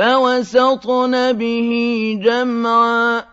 فَوَسَطْنَ بِهِ جَمْعًا